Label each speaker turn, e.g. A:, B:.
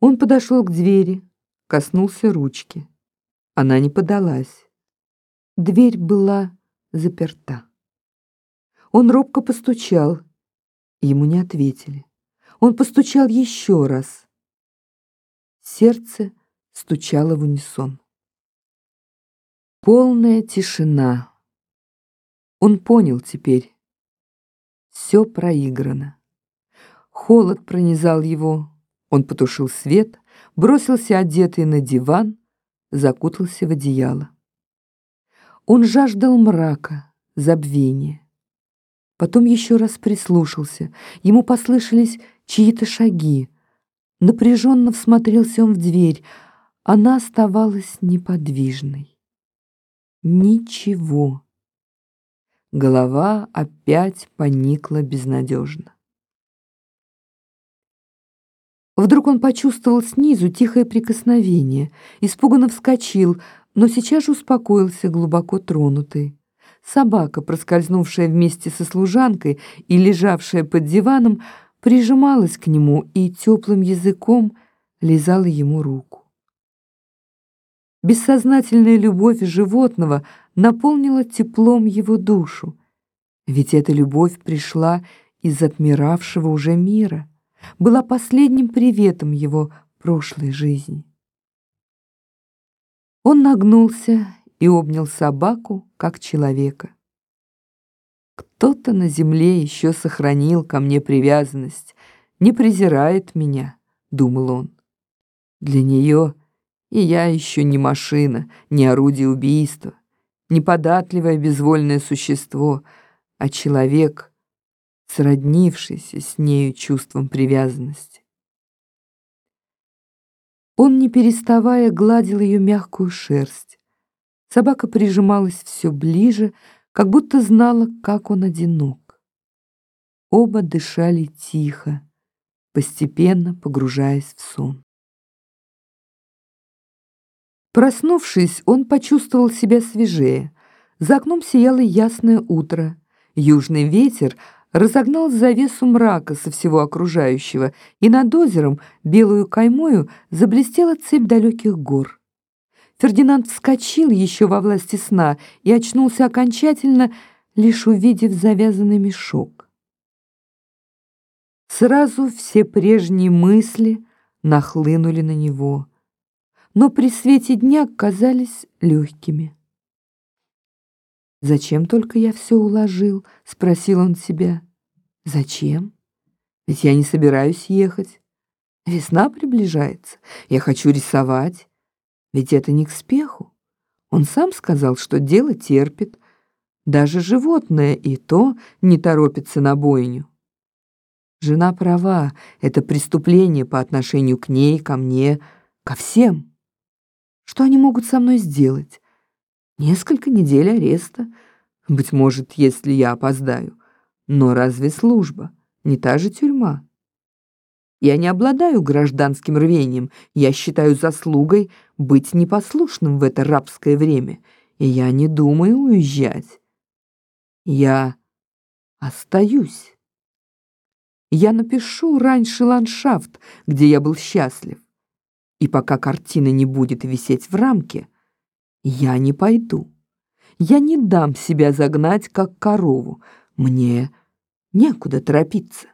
A: Он подошел к двери, коснулся ручки. Она не подалась. Дверь была заперта. Он робко постучал. Ему не ответили. Он постучал еще раз. Сердце стучало в унисон. Полная тишина. Он понял теперь. Все проиграно. Холод пронизал его. Он потушил свет, бросился одетый на диван, закутался в одеяло. Он жаждал мрака, забвения. Потом еще раз прислушался. Ему послышались чьи-то шаги. Напряженно всмотрелся он в дверь. Она оставалась неподвижной. Ничего. Голова опять поникла безнадежно. Вдруг он почувствовал снизу тихое прикосновение, испуганно вскочил, но сейчас же успокоился, глубоко тронутый. Собака, проскользнувшая вместе со служанкой и лежавшая под диваном, прижималась к нему и теплым языком лизала ему руку. Бессознательная любовь животного наполнила теплом его душу, ведь эта любовь пришла из отмиравшего уже мира, была последним приветом его прошлой жизни. Он нагнулся и обнял собаку, как человека. Кто-то на земле еще сохранил ко мне привязанность, не презирает меня, думал он. Для нее и я еще не машина, не орудие убийства, не податливое безвольное существо, а человек, сроднившийся с нею чувством привязанности. Он, не переставая, гладил ее мягкую шерсть. Собака прижималась все ближе, как будто знала, как он одинок. Оба дышали тихо, постепенно погружаясь в сон. Проснувшись, он почувствовал себя свежее. За окном сияло ясное утро. Южный ветер разогнал завесу мрака со всего окружающего, и над озером белую каймою заблестела цепь далеких гор. Фердинанд вскочил еще во власти сна и очнулся окончательно, лишь увидев завязанный мешок. Сразу все прежние мысли нахлынули на него, но при свете дня казались легкими. «Зачем только я все уложил?» — спросил он себя. «Зачем? Ведь я не собираюсь ехать. Весна приближается, я хочу рисовать. Ведь это не к спеху. Он сам сказал, что дело терпит. Даже животное и то не торопится на бойню. Жена права, это преступление по отношению к ней, ко мне, ко всем. Что они могут со мной сделать? Несколько недель ареста. Быть может, если я опоздаю. Но разве служба? Не та же тюрьма. Я не обладаю гражданским рвением. Я считаю заслугой быть непослушным в это рабское время. И я не думаю уезжать. Я остаюсь. Я напишу раньше ландшафт, где я был счастлив. И пока картина не будет висеть в рамке, я не пойду. Я не дам себя загнать, как корову. Мне некуда торопиться.